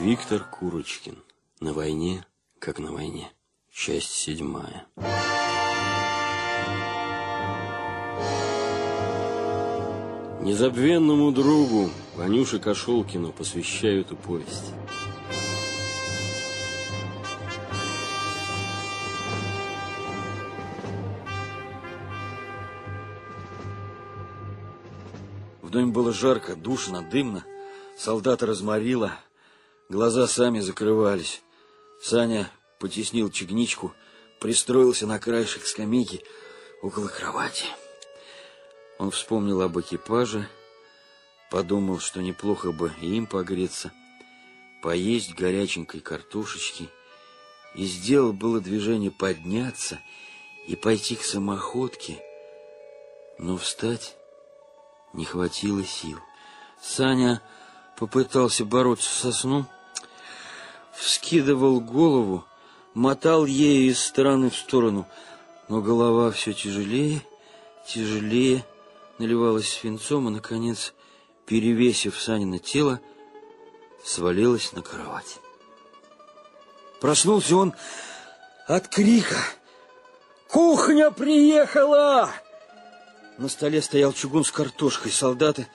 Виктор Курочкин. На войне, как на войне. Часть седьмая. Незабвенному другу Ванюше Кошелкину посвящаю эту повесть. В доме было жарко, душно, дымно. Солдата разморило, глаза сами закрывались. Саня потеснил чегничку, пристроился на краешек скамейки около кровати. Он вспомнил об экипаже, подумал, что неплохо бы им погреться, поесть горяченькой картошечки, и сделал было движение подняться и пойти к самоходке, но встать не хватило сил. Саня попытался бороться со сном, вскидывал голову, мотал ею из стороны в сторону, но голова все тяжелее, тяжелее, наливалась свинцом и, наконец, перевесив Санина тело, свалилась на кровать. Проснулся он от крика. «Кухня приехала!» На столе стоял чугун с картошкой. Солдаты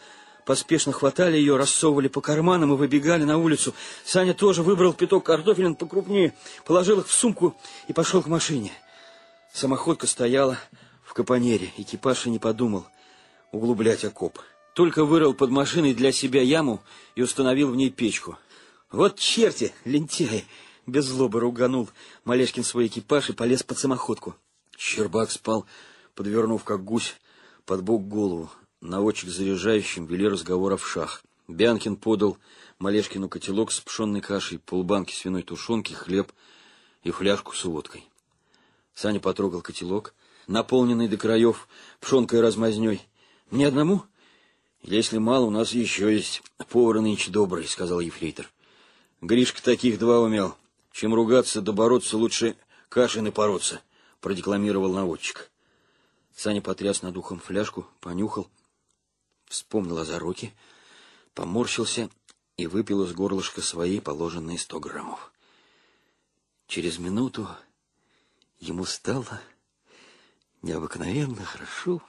поспешно хватали ее, рассовывали по карманам и выбегали на улицу. Саня тоже выбрал пяток картофелин покрупнее, положил их в сумку и пошел к машине. Самоходка стояла в капонере. Экипаж и не подумал углублять окоп. Только вырыл под машиной для себя яму и установил в ней печку. Вот черти, лентяи! Без злобы руганул Малешкин свой экипаж и полез под самоходку. Щербак спал, подвернув как гусь под бок голову. Наводчик заряжающим вели разговор о вшах. Бянкин подал Малешкину котелок с пшенной кашей, полбанки свиной тушенки, хлеб и фляжку с водкой. Саня потрогал котелок, наполненный до краев пшенкой размазней. Мне одному? Если мало, у нас еще есть повар нынче добрый, сказал ефрейтор. Гришка таких два умел. Чем ругаться да бороться, лучше кашей напороться, продекламировал наводчик. Саня потряс над ухом фляжку, понюхал, вспомнил о зароке, поморщился и выпил из горлышка свои положенные сто граммов. Через минуту ему стало необыкновенно хорошо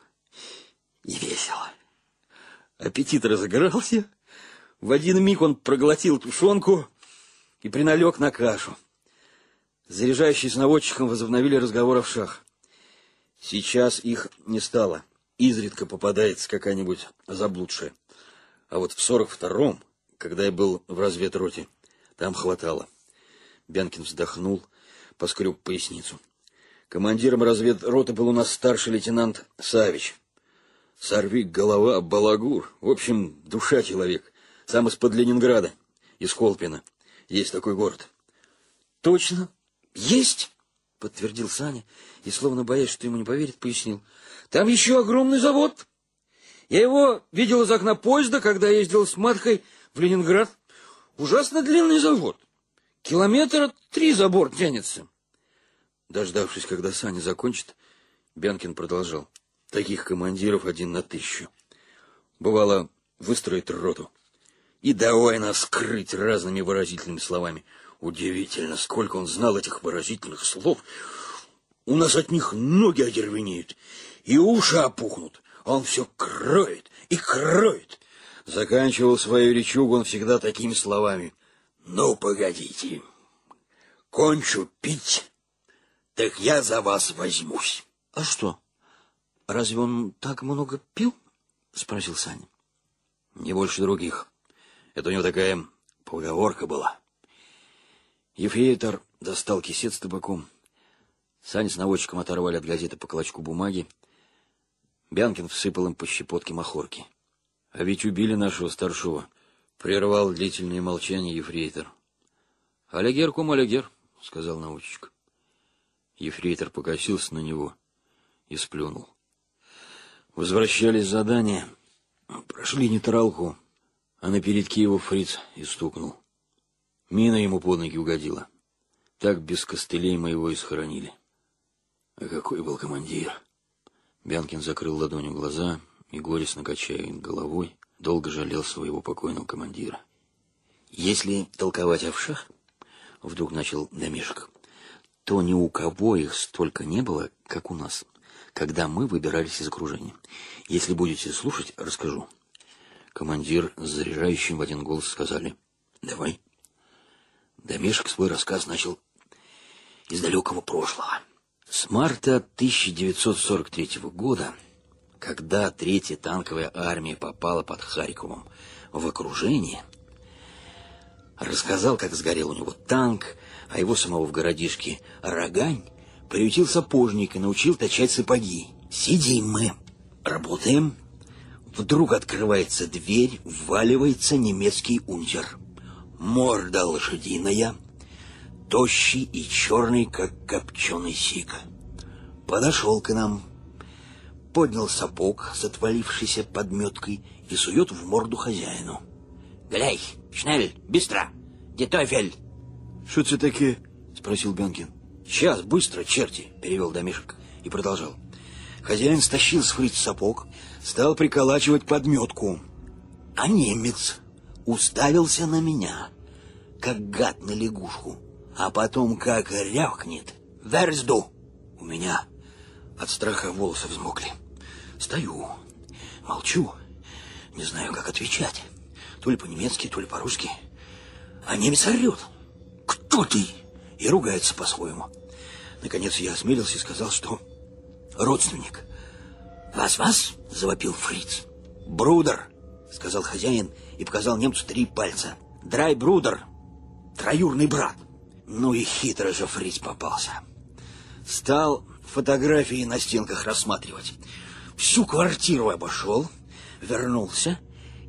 и весело. Аппетит разыгрался. В один миг он проглотил тушенку и приналег на кашу. Заряжающие с наводчиком возобновили разговор о вшах. Сейчас их не стало. Изредка попадается какая-нибудь заблудшая. А вот в сорок втором, когда я был в разведроте, там хватало. Бянкин вздохнул, поскреб поясницу. Командиром разведроты был у нас старший лейтенант Савич. Сорвик, голова, балагур. В общем, душа человек. Сам из-под Ленинграда, из Колпина. Есть такой город. Точно, есть, подтвердил Саня и, словно боясь, что ему не поверят, пояснил. Там еще огромный завод. Я его видел из окна поезда, когда ездил с маткой в Ленинград. Ужасно длинный завод. Километра три забор тянется. Дождавшись, когда Саня закончит, Бянкин продолжал. Таких командиров один на тысячу. Бывало, выстроит роту. И давай нас скрыть разными выразительными словами. Удивительно, сколько он знал этих выразительных слов. У нас от них ноги одервенеют и уши опухнут. Он все кроет и кроет. Заканчивал свою речугу он всегда такими словами. Ну, погодите, кончу пить, так я за вас возьмусь. А что? Разве он так много пил? Спросил Саня. Не больше других. Это у него такая поговорка была. Ефрейтор достал кисет с табаком. Саня с наводчиком оторвали от газеты по клочку бумаги. Бянкин всыпал им по щепотке махорки. А ведь убили нашего старшего. Прервал длительное молчание ефрейтор. «Алягер кум алягер», — сказал наводчик. Ефрейтор покосился на него и сплюнул. Возвращались задания, прошли нейтралку, а на передке его фриц и стукнул. Мина ему под ноги угодила. Так без костылей мы его и схоронили. А какой был командир! Бянкин закрыл ладонью глаза и, горестно качая головой, долго жалел своего покойного командира. Если толковать о вшах, вдруг начал Домишек, то ни у кого их столько не было, как у нас, когда мы выбирались из окружения. Если будете слушать, расскажу. Командир с заряжающим в один голос сказали «Давай». Домешек свой рассказ начал из далекого прошлого. С марта 1943 года, когда Третья танковая армия попала под Харьковом в окружение, рассказал, как сгорел у него танк, а его самого в городишке Рогань приютил сапожник и научил точать сапоги. Сидим мы, работаем. Вдруг открывается дверь, вваливается немецкий унтер. Морда лошадиная, тощий и черный, как копченый сик. Подошел к нам, поднял сапог с отвалившейся подметкой и сует в морду хозяину. «Гляй, шнель, быстро! Детофель!» «Что это такие?» — спросил Бенкин. «Сейчас, быстро, черти!» — перевел домишек и продолжал. Хозяин стащил с фриц сапог, стал приколачивать подметку. А немец уставился на меня, как гад на лягушку, а потом как рявкнет. «Верзду!» У меня от страха волосы взмокли. Стою, молчу, не знаю, как отвечать. То ли по-немецки, то ли по-русски. А немец орет. «Кто ты?» И ругается по-своему. Наконец я осмелился и сказал, что родственник. «Вас-вас?» — завопил фриц. «Брудер!» — сказал хозяин и показал немцу три пальца. «Drei Brüder!» Троюродный брат. Ну и хитро же фриц попался. Стал фотографии на стенках рассматривать. Всю квартиру обошел, вернулся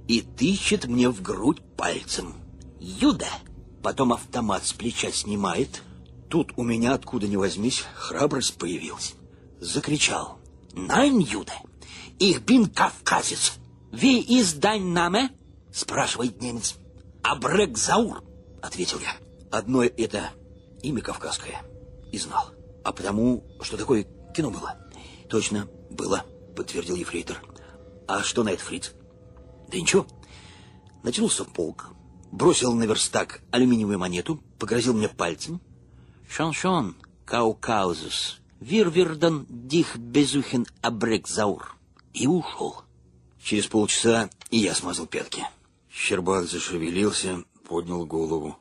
и тычет мне в грудь пальцем. «Jude!» Потом автомат с плеча снимает. Тут у меня, откуда ни возьмись, храбрость появилась. Закричал. «Найн, Юда! Их бин кавказец! Ви из Дайнаме?» Спрашивает немец. «Абрек Заур!» Ответил я. Одно это имя кавказское. И знал. А потому, что такое кино было. Точно, было, подтвердил ефрейтор. А что на это фриц? Да ничего. Натянулся полк, бросил на верстак алюминиевую монету, погрозил мне пальцем. «Шон-шон, каукаузус, вирвирдан дих безухин абрекзаур». И ушел. Через полчаса и я смазал пятки. Щербак зашевелился, поднял голову.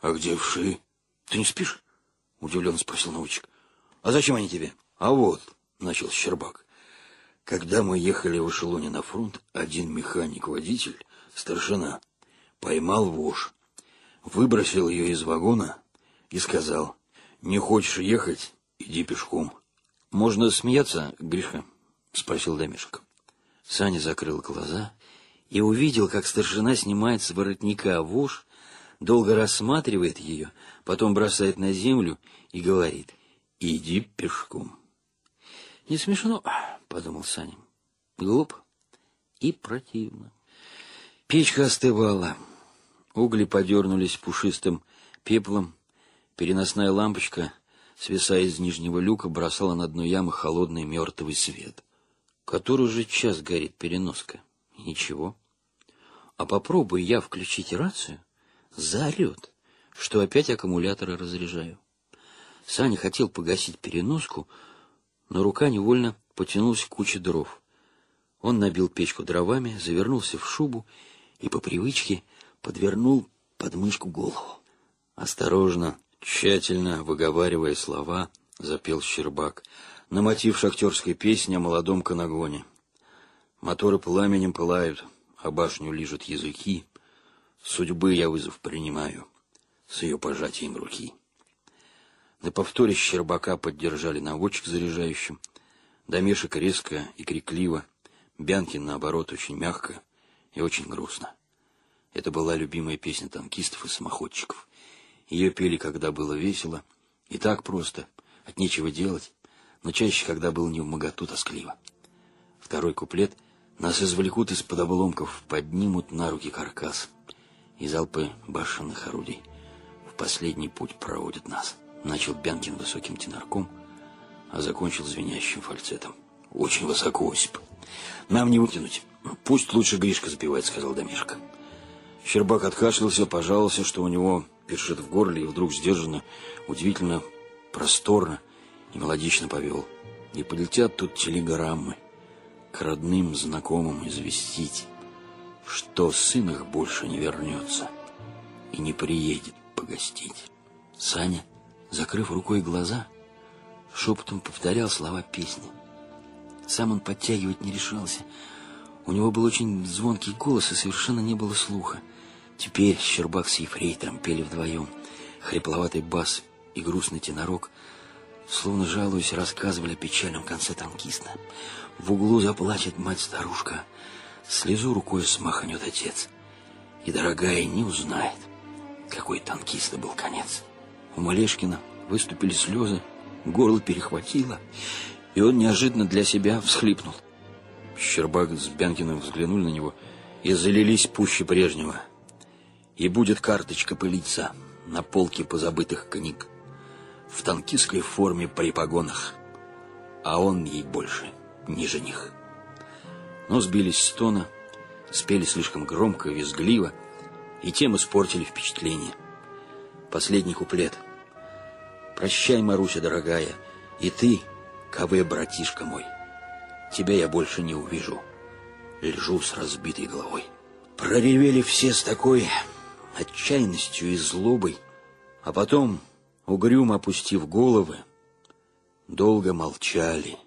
«А где вши?» «Ты не спишь?» — удивленно спросил научик. «А зачем они тебе?» «А вот», — начал Щербак. «Когда мы ехали в эшелоне на фронт, один механик-водитель, старшина, поймал вож, выбросил ее из вагона и сказал, «Не хочешь ехать? Иди пешком». «Можно смеяться, Гриша?» — спросил Домишек. Саня закрыл глаза и увидел, как старшина снимает с воротника вож, долго рассматривает ее, потом бросает на землю и говорит, «Иди пешком». «Не смешно», — подумал Саня. «Глупо и противно». Печка остывала. Угли подернулись пушистым пеплом. Переносная лампочка, свисая из нижнего люка, бросала на дно ямы холодный мертвый свет. Который же час горит переноска? ничего. А попробуй я включить рацию, заорет, что опять аккумуляторы разряжаю. Саня хотел погасить переноску, но рука невольно потянулась к куче дров. Он набил печку дровами, завернулся в шубу и по привычке подвернул под мышку голову. Осторожно, тщательно выговаривая слова, запел Щербак на мотив шахтерской песни о молодом канагоне. Моторы пламенем пылают, а башню лижут языки. Судьбы я вызов принимаю с ее пожатием руки. На повторе Щербака поддержали наводчик заряжающим. Домешек резко и крикливо, Бянкин, наоборот, очень мягко и очень грустно. Это была любимая песня танкистов и самоходчиков. Ее пели, когда было весело, и так просто, от нечего делать, но чаще, когда было не в моготу тоскливо. Второй куплет нас извлекут из-под обломков, поднимут на руки каркас, и залпы башенных орудий в последний путь проводят нас. Начал Бянкин высоким тенорком, а закончил звенящим фальцетом. Очень высоко, Осип. Нам не вытянуть. Пусть лучше Гришка запевает, сказал Домишка. Щербак откашлялся, пожаловался, что у него першит в горле, и вдруг сдержанно, удивительно просторно и мелодично повел. И полетят тут телеграммы к родным, знакомым известить, что сын их больше не вернется и не приедет погостить. Саня, закрыв рукой глаза, шепотом повторял слова песни. Сам он подтягивать не решался. У него был очень звонкий голос, и совершенно не было слуха. Теперь Щербак с Ефрейтором пели вдвоем. Хрипловатый бас и грустный тенорок, словно жалуясь, рассказывали о печальном конце танкиста. В углу заплачет мать-старушка, слезу рукой смахнет отец. И дорогая не узнает, какой танкиста был конец. У Малешкина выступили слезы, горло перехватило, и он неожиданно для себя всхлипнул. Щербак с Бянкиным взглянули на него и залились пуще прежнего. И будет карточка пылиться на полке позабытых книг в танкистской форме при погонах, а он ей больше не жених. Но сбились с тона, спели слишком громко, визгливо, и тем испортили впечатление. Последний куплет. «Прощай, Маруся, дорогая, и ты, КВ, братишка мой, тебя я больше не увижу, лежу с разбитой головой». Проревели все с такой отчаянностью и злобой, а потом, угрюмо опустив головы, долго молчали,